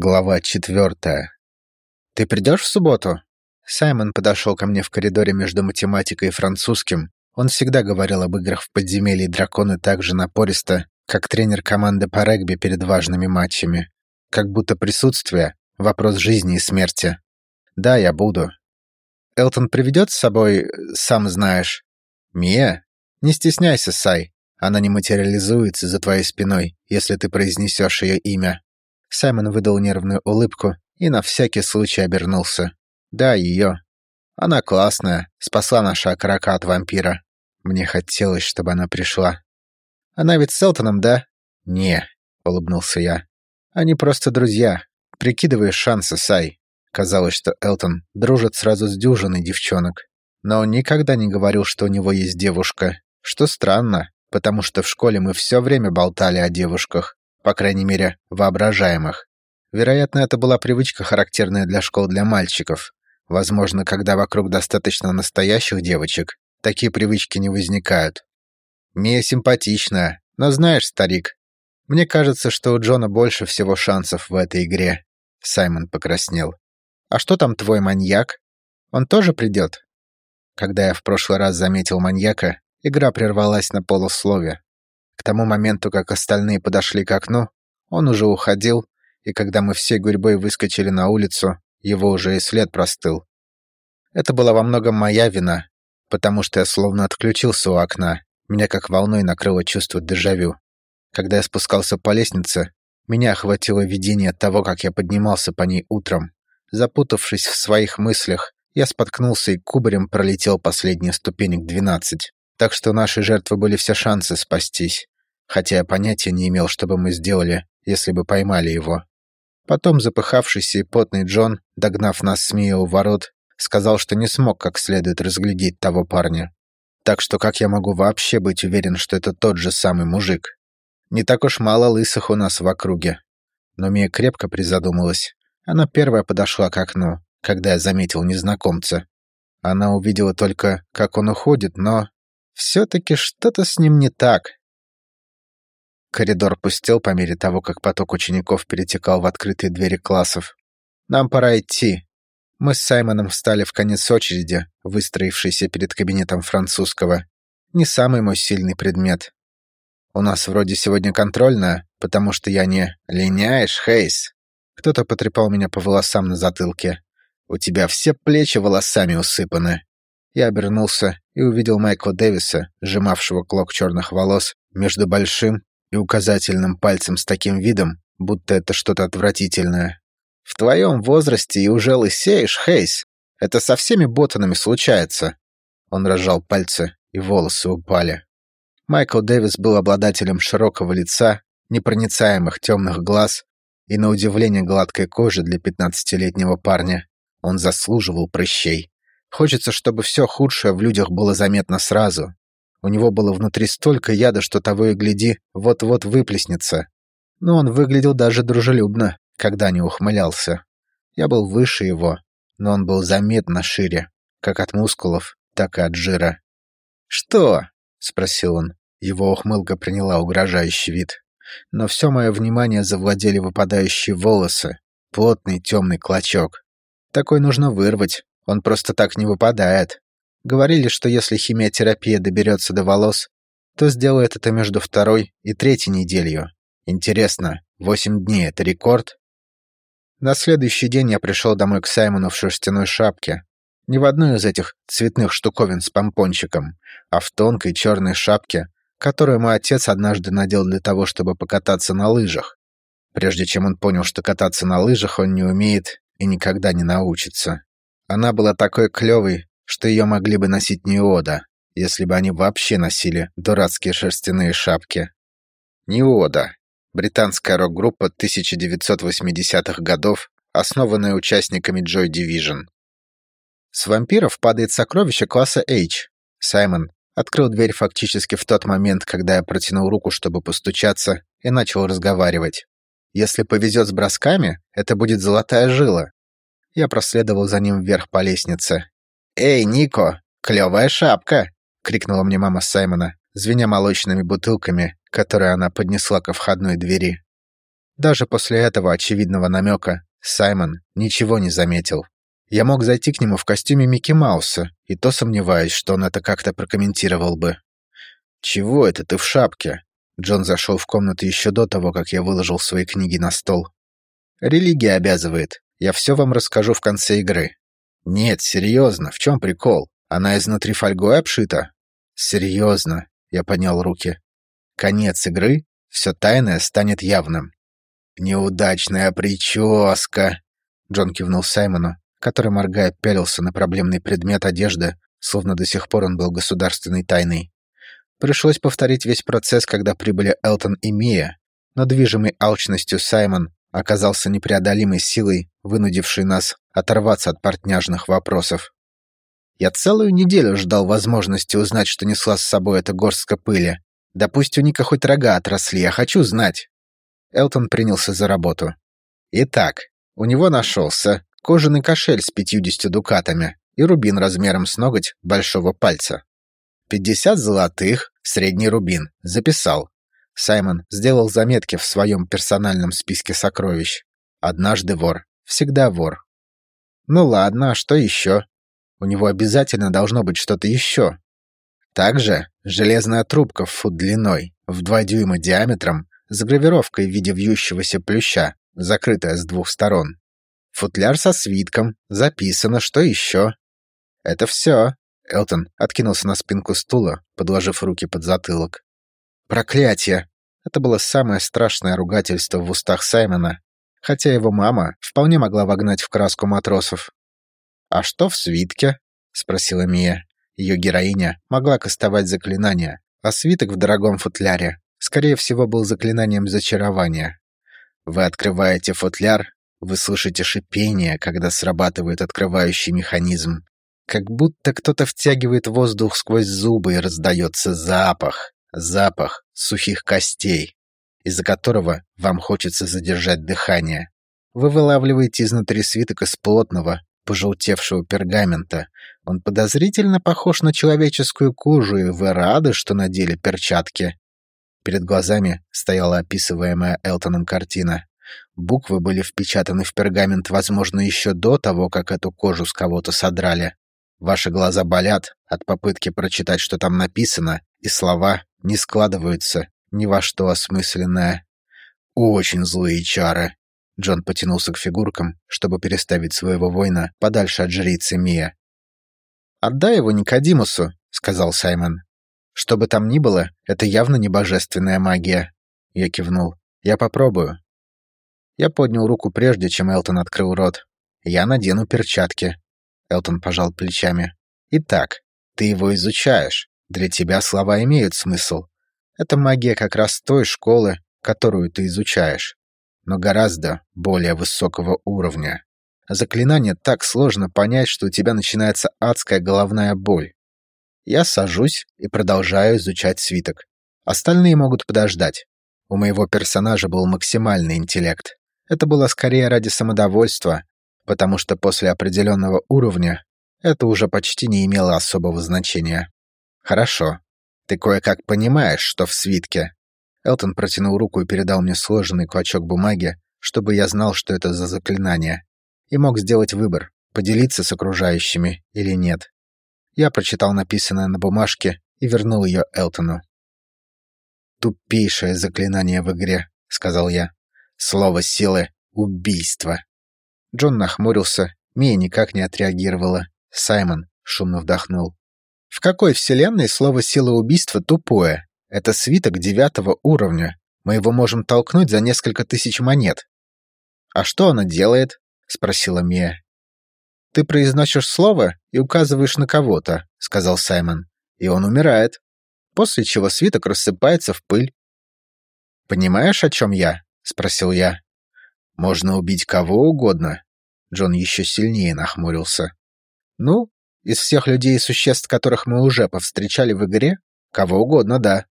Глава четвертая. «Ты придешь в субботу?» Саймон подошел ко мне в коридоре между математикой и французским. Он всегда говорил об играх в подземелье драконы так же напористо, как тренер команды по регби перед важными матчами. Как будто присутствие — вопрос жизни и смерти. «Да, я буду». «Элтон приведет с собой, сам знаешь?» «Мия? Не стесняйся, Сай. Она не материализуется за твоей спиной, если ты произнесешь ее имя». Саймон выдал нервную улыбку и на всякий случай обернулся. «Да, ее. Она классная, спасла наша окорока от вампира. Мне хотелось, чтобы она пришла». «Она ведь с Элтоном, да?» «Не», — улыбнулся я. «Они просто друзья. Прикидываешь шансы, Сай». Казалось, что Элтон дружит сразу с дюжиной девчонок. Но он никогда не говорил, что у него есть девушка. Что странно, потому что в школе мы все время болтали о девушках по крайней мере, воображаемых. Вероятно, это была привычка, характерная для школ для мальчиков. Возможно, когда вокруг достаточно настоящих девочек, такие привычки не возникают. Мия симпатичная, но знаешь, старик, мне кажется, что у Джона больше всего шансов в этой игре. Саймон покраснел. А что там твой маньяк? Он тоже придет? Когда я в прошлый раз заметил маньяка, игра прервалась на полуслове. К тому моменту, как остальные подошли к окну, он уже уходил, и когда мы все гурьбой выскочили на улицу, его уже и след простыл. Это была во многом моя вина, потому что я словно отключился у окна, меня как волной накрыло чувство дежавю. Когда я спускался по лестнице, меня охватило видение того, как я поднимался по ней утром. Запутавшись в своих мыслях, я споткнулся и кубарем пролетел последние ступенек двенадцать. Так что у нашей жертвы были все шансы спастись, хотя я понятия не имел, что бы мы сделали, если бы поймали его. Потом запыхавшийся и потный Джон, догнав нас с Мией у ворот, сказал, что не смог как следует разглядеть того парня. Так что как я могу вообще быть уверен, что это тот же самый мужик? Не так уж мало лысых у нас в округе. Но Мия крепко призадумалась. Она первая подошла к окну, когда я заметил незнакомца. Она увидела только, как он уходит, но все-таки что-то с ним не так. Коридор пустел по мере того, как поток учеников перетекал в открытые двери классов. «Нам пора идти». Мы с Саймоном встали в конец очереди, выстроившейся перед кабинетом французского. Не самый мой сильный предмет. «У нас вроде сегодня контрольная, потому что я не... Линяешь, Хейс?» Кто-то потрепал меня по волосам на затылке. «У тебя все плечи волосами усыпаны». Я обернулся и увидел Майкла Дэвиса, сжимавшего клок черных волос между большим и указательным пальцем с таким видом, будто это что-то отвратительное. «В твоем возрасте и уже лысеешь, Хейс. Это со всеми ботанами случается». Он разжал пальцы, и волосы упали. Майкл Дэвис был обладателем широкого лица, непроницаемых темных глаз и, на удивление, гладкой кожи для пятнадцатилетнего парня. Он заслуживал прыщей. Хочется, чтобы все худшее в людях было заметно сразу. У него было внутри столько яда, что того и гляди, вот-вот выплеснется. Но он выглядел даже дружелюбно, когда не ухмылялся. Я был выше его, но он был заметно шире, как от мускулов, так и от жира. «Что?» — спросил он. Его ухмылка приняла угрожающий вид. Но все мое внимание завладели выпадающие волосы, плотный темный клочок. Такой нужно вырвать, он просто так не выпадает. Говорили, что если химиотерапия доберется до волос, то сделает это между второй и третьей неделью. Интересно, восемь дней — это рекорд? На следующий день я пришел домой к Саймону в шерстяной шапке. Не в одной из этих цветных штуковин с помпончиком, а в тонкой черной шапке, которую мой отец однажды надел для того, чтобы покататься на лыжах. Прежде чем он понял, что кататься на лыжах он не умеет и никогда не научится. Она была такой клёвой, что её могли бы носить Неода, если бы они вообще носили дурацкие шерстяные шапки. Неода — британская рок-группа 1980-х годов, основанная участниками Joy Division. С вампиров падает сокровище класса H. Саймон открыл дверь фактически в тот момент, когда я протянул руку, чтобы постучаться, и начал разговаривать. Если повезет с бросками, это будет золотая жила, я проследовал за ним вверх по лестнице. «Эй, Нико, клевая шапка!» — крикнула мне мама Саймона, звеня молочными бутылками, которые она поднесла ко входной двери. Даже после этого очевидного намека Саймон ничего не заметил. Я мог зайти к нему в костюме Микки Мауса, и то сомневаюсь, что он это как-то прокомментировал бы. «Чего это ты в шапке?» Джон зашел в комнату еще до того, как я выложил свои книги на стол. «Религия обязывает. Я все вам расскажу в конце игры». «Нет, серьезно, в чем прикол? Она изнутри фольгой обшита?» «Серьезно», — я поднял руки. «Конец игры, все тайное станет явным». «Неудачная прическа», — Джон кивнул Саймону, который, моргая, пялился на проблемный предмет одежды, словно до сих пор он был государственной тайной. Пришлось повторить весь процесс, когда прибыли Элтон и Мия, но движимый алчностью Саймон оказался непреодолимой силой, вынудившей нас оторваться от портняжных вопросов. Я целую неделю ждал возможности узнать, что несла с собой эта горстка пыли. Да пусть у Ника хоть рога отросли, я хочу знать. Элтон принялся за работу. Итак, у него нашелся кожаный кошель с пятьюдесятью дукатами и рубин размером с ноготь большого пальца. Пятьдесят золотых, средний рубин. Записал. Саймон сделал заметки в своем персональном списке сокровищ. Однажды вор, всегда вор. Ну ладно, а что еще? У него обязательно должно быть что-то еще. Также железная трубка в фут длиной, в два дюйма диаметром, с гравировкой в виде вьющегося плюща, закрытая с двух сторон. Футляр со свитком, записано, что еще. Это все. Элтон откинулся на спинку стула, подложив руки под затылок. «Проклятие!» Это было самое страшное ругательство в устах Саймона, хотя его мама вполне могла вогнать в краску матросов. «А что в свитке?» — спросила Мия. Ее героиня могла кастовать заклинания, а свиток в дорогом футляре, скорее всего, был заклинанием зачарования. Вы открываете футляр, вы слышите шипение, когда срабатывает открывающий механизм, как будто кто-то втягивает воздух сквозь зубы и раздается запах, запах сухих костей, из-за которого вам хочется задержать дыхание. Вы вылавливаете изнутри свиток из плотного, пожелтевшего пергамента. Он подозрительно похож на человеческую кожу, и вы рады, что надели перчатки. Перед глазами стояла описываемая Элтоном картина. Буквы были впечатаны в пергамент, возможно, еще до того, как эту кожу с кого-то содрали. Ваши глаза болят от попытки прочитать, что там написано, и слова не складываются ни во что осмысленное. Очень злые чары. Джон потянулся к фигуркам, чтобы переставить своего воина подальше от жрицы Мия. «Отдай его Никодимусу», — сказал Саймон. «Что бы там ни было, это явно не божественная магия». Я кивнул. «Я попробую». Я поднял руку прежде, чем Элтон открыл рот. «Я надену перчатки». Элтон пожал плечами. «Итак, ты его изучаешь. Для тебя слова имеют смысл. Это магия как раз той школы, которую ты изучаешь, но гораздо более высокого уровня. Заклинание так сложно понять, что у тебя начинается адская головная боль. Я сажусь и продолжаю изучать свиток. Остальные могут подождать. У моего персонажа был максимальный интеллект. Это было скорее ради самодовольства, потому что после определенного уровня это уже почти не имело особого значения. Хорошо. Ты кое-как понимаешь, что в свитке. Элтон протянул руку и передал мне сложенный клочок бумаги, чтобы я знал, что это за заклинание, и мог сделать выбор, поделиться с окружающими или нет. Я прочитал написанное на бумажке и вернул ее Элтону. «Тупейшее заклинание в игре», — сказал я. «Слово силы — убийство». Джон нахмурился, Мия никак не отреагировала. Саймон шумно вдохнул. В какой вселенной слово «сила убийства» тупое? Это свиток девятого уровня. Мы его можем толкнуть за несколько тысяч монет. «А что она делает?» — спросила Мия. «Ты произносишь слово и указываешь на кого-то», — сказал Саймон. «И он умирает. После чего свиток рассыпается в пыль». «Понимаешь, о чем я?» — спросил я. «Можно убить кого угодно». Джон еще сильнее нахмурился. «Ну, из всех людей и существ, которых мы уже повстречали в игре, кого угодно, да.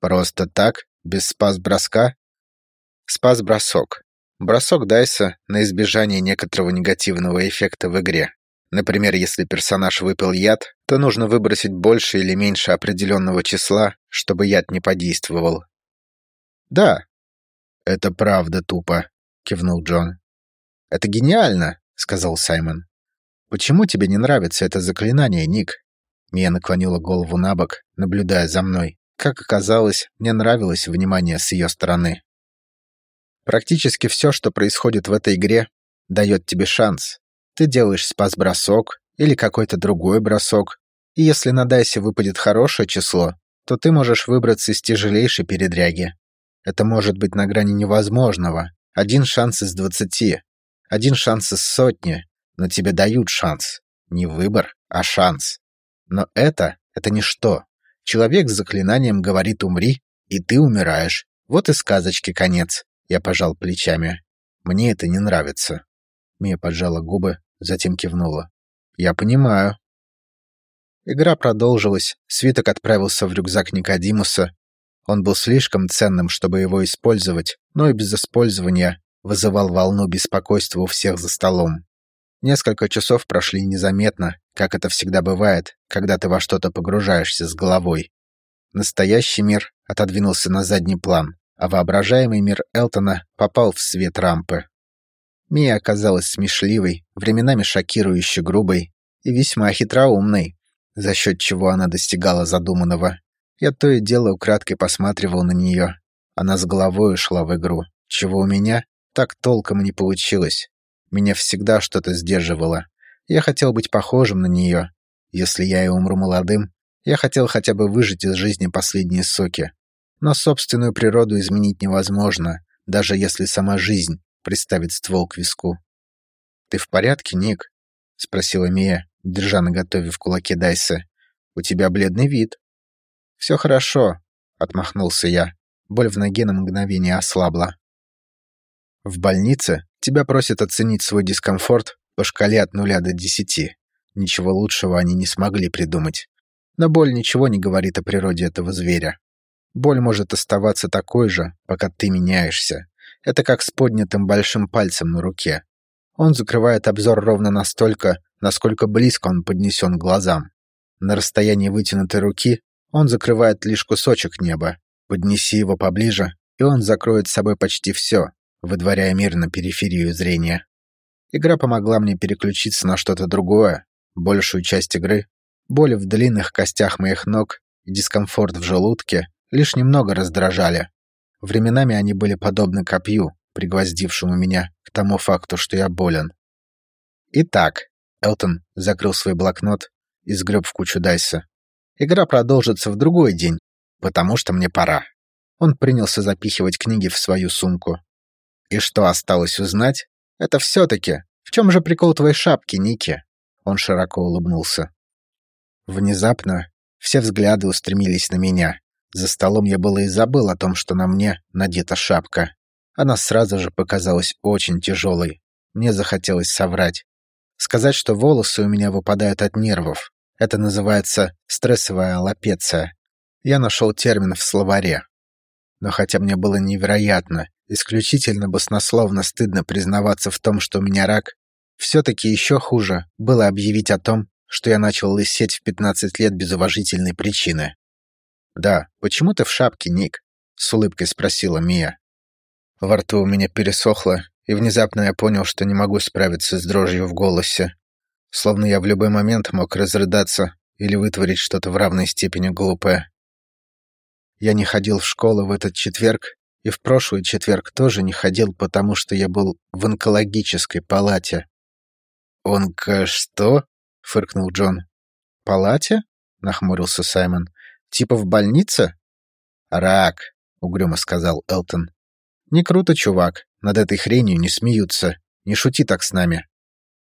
Просто так, без спас-броска? Спас-бросок. Бросок Дайса на избежание некоторого негативного эффекта в игре. Например, если персонаж выпил яд, то нужно выбросить больше или меньше определенного числа, чтобы яд не подействовал. Да. «Это правда тупо», — кивнул Джон. «Это гениально», — сказал Саймон. «Почему тебе не нравится это заклинание, Ник?» Мия наклонила голову на бок, наблюдая за мной. Как оказалось, мне нравилось внимание с ее стороны. Практически все, что происходит в этой игре, дает тебе шанс. Ты делаешь спас-бросок или какой-то другой бросок, и если на дайсе выпадет хорошее число, то ты можешь выбраться из тяжелейшей передряги. Это может быть на грани невозможного. Один шанс из двадцати. Один шанс из сотни. Но тебе дают шанс. Не выбор, а шанс. Но это, это ничто. Человек с заклинанием говорит «умри», и ты умираешь. Вот и сказочки конец. Я пожал плечами. Мне это не нравится. Мия поджала губы, затем кивнула. «Я понимаю». Игра продолжилась, свиток отправился в рюкзак Никодимуса. Он был слишком ценным, чтобы его использовать, но и без использования вызывал волну беспокойства у всех за столом. Несколько часов прошли незаметно, как это всегда бывает, когда ты во что-то погружаешься с головой. Настоящий мир отодвинулся на задний план, а воображаемый мир Элтона попал в свет рампы. Мия оказалась смешливой, временами шокирующе грубой и весьма хитроумной, за счет чего она достигала задуманного. Я то и дело украдкой посматривал на нее. Она с головой ушла в игру, чего у меня так толком не получилось. Меня всегда что-то сдерживало. Я хотел быть похожим на нее. Если я и умру молодым, я хотел хотя бы выжить из жизни последние соки. Но собственную природу изменить невозможно, даже если сама жизнь приставить ствол к виску. «Ты в порядке, Ник?» — спросила Мия, держа на готове в кулаке Дайса. «У тебя бледный вид». «Все хорошо», — отмахнулся я. Боль в ноге на мгновение ослабла. «В больнице тебя просят оценить свой дискомфорт по шкале от нуля до десяти. Ничего лучшего они не смогли придумать. Но боль ничего не говорит о природе этого зверя. Боль может оставаться такой же, пока ты меняешься, это как с поднятым большим пальцем на руке. Он закрывает обзор ровно настолько, насколько близко он поднесен к глазам. На расстоянии вытянутой руки он закрывает лишь кусочек неба. Поднеси его поближе, и он закроет с собой почти все, выдворяя мир на периферию зрения. Игра помогла мне переключиться на что-то другое. Большую часть игры, боль в длинных костях моих ног и дискомфорт в желудке лишь немного раздражали. Временами они были подобны копью, пригвоздившему меня к тому факту, что я болен. Итак, Элтон закрыл свой блокнот и сгреб в кучу дайса. Игра продолжится в другой день, потому что мне пора. Он принялся запихивать книги в свою сумку. И что осталось узнать, это все-таки, в чем же прикол твоей шапки, Ники? Он широко улыбнулся. Внезапно все взгляды устремились на меня. За столом я было и забыл о том, что на мне надета шапка. Она сразу же показалась очень тяжелой. Мне захотелось соврать. Сказать, что волосы у меня выпадают от нервов. Это называется стрессовая аллопеция. Я нашел термин в словаре. Но хотя мне было невероятно, исключительно баснословно стыдно признаваться в том, что у меня рак, все-таки еще хуже было объявить о том, что я начал лысеть в 15 лет без уважительной причины. «Да, почему ты в шапке, Ник?» — с улыбкой спросила Мия. Во рту у меня пересохло, и внезапно я понял, что не могу справиться с дрожью в голосе. Словно я в любой момент мог разрыдаться или вытворить что-то в равной степени глупое. Я не ходил в школу в этот четверг, и в прошлый четверг тоже не ходил, потому что я был в онкологической палате. «Онко что?» — фыркнул Джон. «Палате?» — нахмурился Саймон. Типа в больнице? Рак, угрюмо сказал Элтон. Не круто, чувак. Над этой хренью не смеются. Не шути так с нами.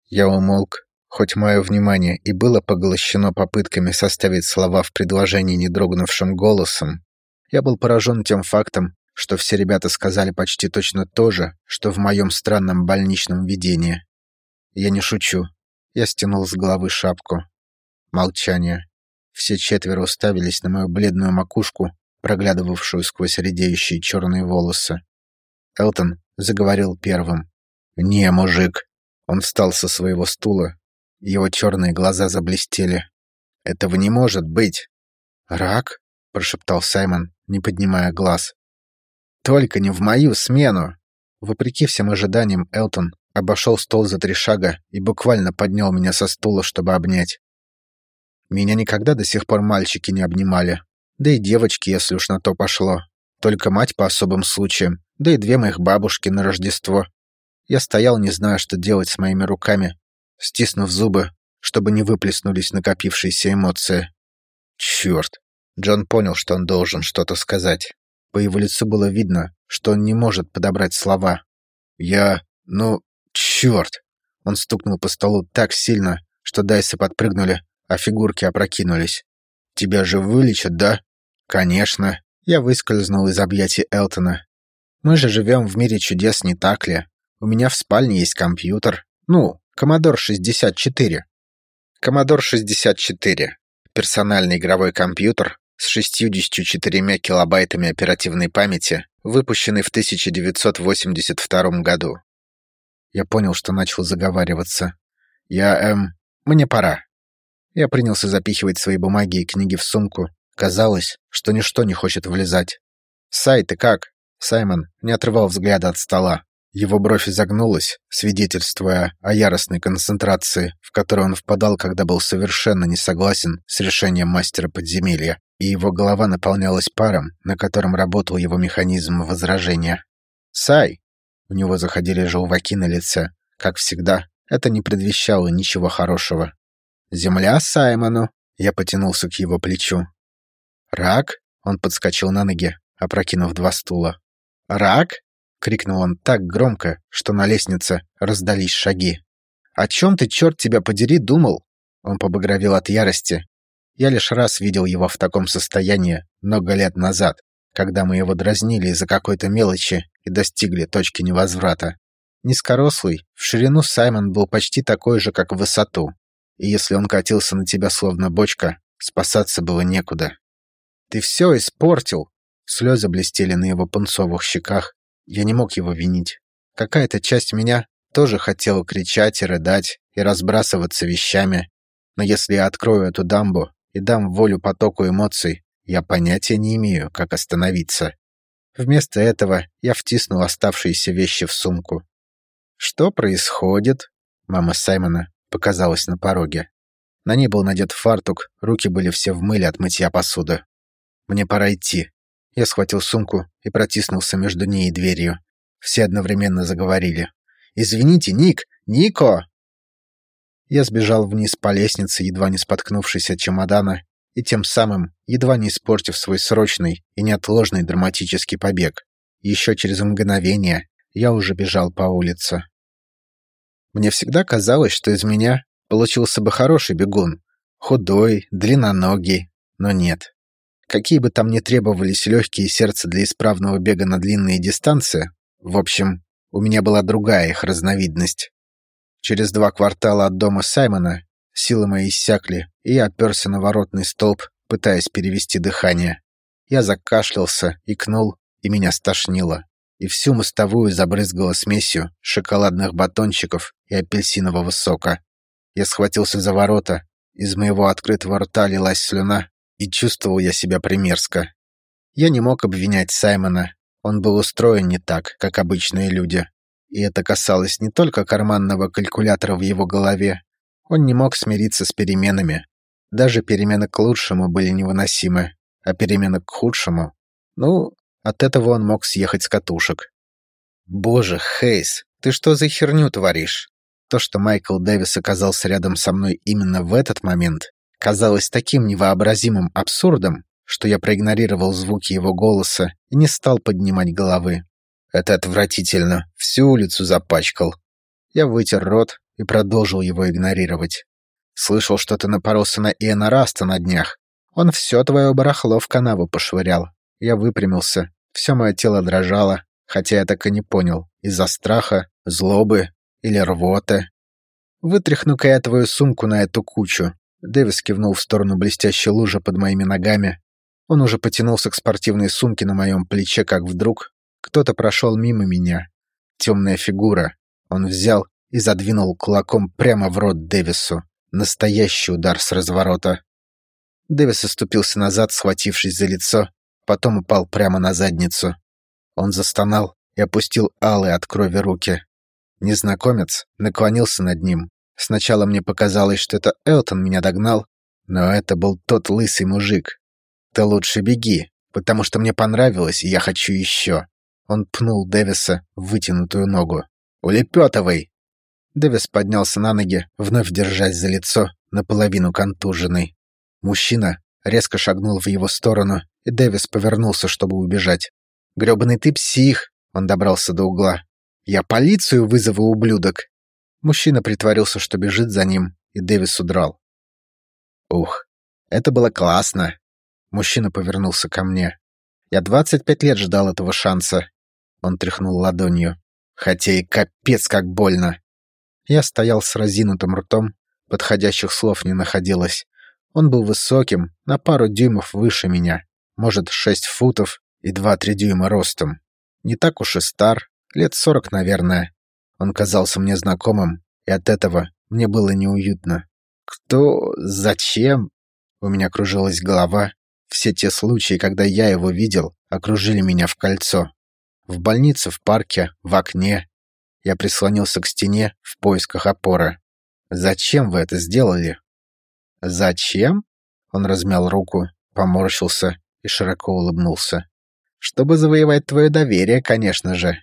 Я умолк, хоть мое внимание и было поглощено попытками составить слова в предложении не дрогнувшим голосом. Я был поражен тем фактом, что все ребята сказали почти точно то же, что в моем странном больничном видении. Я не шучу. Я стянул с головы шапку. Молчание. Все четверо уставились на мою бледную макушку, проглядывавшую сквозь редеющие черные волосы. Элтон заговорил первым. «Не, мужик!» Он встал со своего стула. Его черные глаза заблестели. «Этого не может быть!» «Рак?» — прошептал Саймон, не поднимая глаз. Только не в мою смену. Вопреки всем ожиданиям, Элтон обошел стол за три шага и буквально поднял меня со стула, чтобы обнять. Меня никогда до сих пор мальчики не обнимали. Да и девочки, если уж на то пошло. Только мать по особым случаям, да и две моих бабушки на Рождество. Я стоял, не зная, что делать с моими руками, стиснув зубы, чтобы не выплеснулись накопившиеся эмоции. Черт! Джон понял, что он должен что-то сказать. По его лицу было видно, что он не может подобрать слова. «Я... ну... черт!» Он стукнул по столу так сильно, что дайсы подпрыгнули, а фигурки опрокинулись. «Тебя же вылечат, да?» «Конечно». Я выскользнул из объятий Элтона. «Мы же живем в мире чудес, не так ли? У меня в спальне есть компьютер. Ну, Commodore 64». Commodore 64. Персональный игровой компьютер с 64 килобайтами оперативной памяти, выпущенный в 1982 году. Я понял, что начал заговариваться. Я, эм, мне пора. Я принялся запихивать свои бумаги и книги в сумку. Казалось, что ничто не хочет влезать. «Сай, ты как?» Саймон не отрывал взгляда от стола. Его бровь изогнулась, свидетельствуя о яростной концентрации, в которую он впадал, когда был совершенно не согласен с решением мастера подземелья, и его голова наполнялась паром, на котором работал его механизм возражения. «Сай!» У него заходили желваки на лице. Как всегда, это не предвещало ничего хорошего. «Земля Саймону!» Я потянулся к его плечу. «Рак?» Он подскочил на ноги, опрокинув два стула. «Рак?» — крикнул он так громко, что на лестнице раздались шаги. «О чем ты, черт тебя подери, думал?» Он побагровел от ярости. Я лишь раз видел его в таком состоянии много лет назад, когда мы его дразнили из-за какой-то мелочи и достигли точки невозврата. Низкорослый, в ширину Саймон был почти такой же, как в высоту и если он катился на тебя словно бочка, спасаться было некуда. «Ты все испортил!» Слезы блестели на его пунцовых щеках. Я не мог его винить. Какая-то часть меня тоже хотела кричать и рыдать, и разбрасываться вещами. Но если я открою эту дамбу и дам волю потоку эмоций, я понятия не имею, как остановиться. Вместо этого я втиснул оставшиеся вещи в сумку. «Что происходит?» Мама Саймона показалась на пороге. На ней был надет фартук, руки были все в мыле от мытья посуды. «Мне пора идти». Я схватил сумку и протиснулся между ней и дверью. Все одновременно заговорили. «Извините, Ник! Нико!» Я сбежал вниз по лестнице, едва не споткнувшись от чемодана, и тем самым едва не испортив свой срочный и неотложный драматический побег. Еще через мгновение я уже бежал по улице. Мне всегда казалось, что из меня получился бы хороший бегун. Худой, длинноногий, но нет. Какие бы там ни требовались легкие сердца для исправного бега на длинные дистанции, в общем, у меня была другая их разновидность. Через два квартала от дома Саймона силы мои иссякли, и я оперся на воротный столб, пытаясь перевести дыхание. Я закашлялся, икнул, и меня стошнило и всю мостовую забрызгала смесью шоколадных батончиков и апельсинового сока. Я схватился за ворота, из моего открытого рта лилась слюна, и чувствовал я себя примерзко. Я не мог обвинять Саймона, он был устроен не так, как обычные люди. И это касалось не только карманного калькулятора в его голове. Он не мог смириться с переменами. Даже перемены к лучшему были невыносимы, а перемены к худшему... Ну, от этого он мог съехать с катушек. «Боже, Хейс, ты что за херню творишь?» То, что Майкл Дэвис оказался рядом со мной именно в этот момент, казалось таким невообразимым абсурдом, что я проигнорировал звуки его голоса и не стал поднимать головы. Это отвратительно. Всю улицу запачкал. Я вытер рот и продолжил его игнорировать. Слышал, что ты напоролся на Иэна Раста на днях. Он все твое барахло в канаву пошвырял. Я выпрямился. Все мое тело дрожало, хотя я так и не понял, из-за страха, злобы или рвоты. «Вытряхну-ка я твою сумку на эту кучу». Дэвис кивнул в сторону блестящей лужи под моими ногами. Он уже потянулся к спортивной сумке на моем плече, как вдруг кто-то прошел мимо меня. Темная фигура. Он взял и задвинул кулаком прямо в рот Дэвису. Настоящий удар с разворота. Дэвис оступился назад, схватившись за лицо, потом упал прямо на задницу. Он застонал и опустил алые от крови руки. Незнакомец наклонился над ним. Сначала мне показалось, что это Элтон меня догнал, но это был тот лысый мужик. «Ты лучше беги, потому что мне понравилось, и я хочу еще». Он пнул Дэвиса в вытянутую ногу. «Улепетывай!» Дэвис поднялся на ноги, вновь держась за лицо, наполовину контуженный. Мужчина резко шагнул в его сторону, и Дэвис повернулся, чтобы убежать. «Грёбаный ты псих!» Он добрался до угла. «Я полицию вызову, ублюдок!» Мужчина притворился, что бежит за ним, и Дэвис удрал. «Ух, это было классно!» Мужчина повернулся ко мне. «Я двадцать пять лет ждал этого шанса!» Он тряхнул ладонью. «Хотя и капец как больно!» Я стоял с разинутым ртом, подходящих слов не находилось. Он был высоким, на пару дюймов выше меня, может, шесть футов и два-три дюйма ростом. Не так уж и стар, лет сорок, наверное. Он казался мне знакомым, и от этого мне было неуютно. Кто? Зачем? У меня кружилась голова. Все те случаи, когда я его видел, окружили меня в кольцо. В больнице, в парке, в окне. Я прислонился к стене в поисках опоры. «Зачем вы это сделали?» «Зачем?» Он размял руку, поморщился и широко улыбнулся. «Чтобы завоевать твое доверие, конечно же.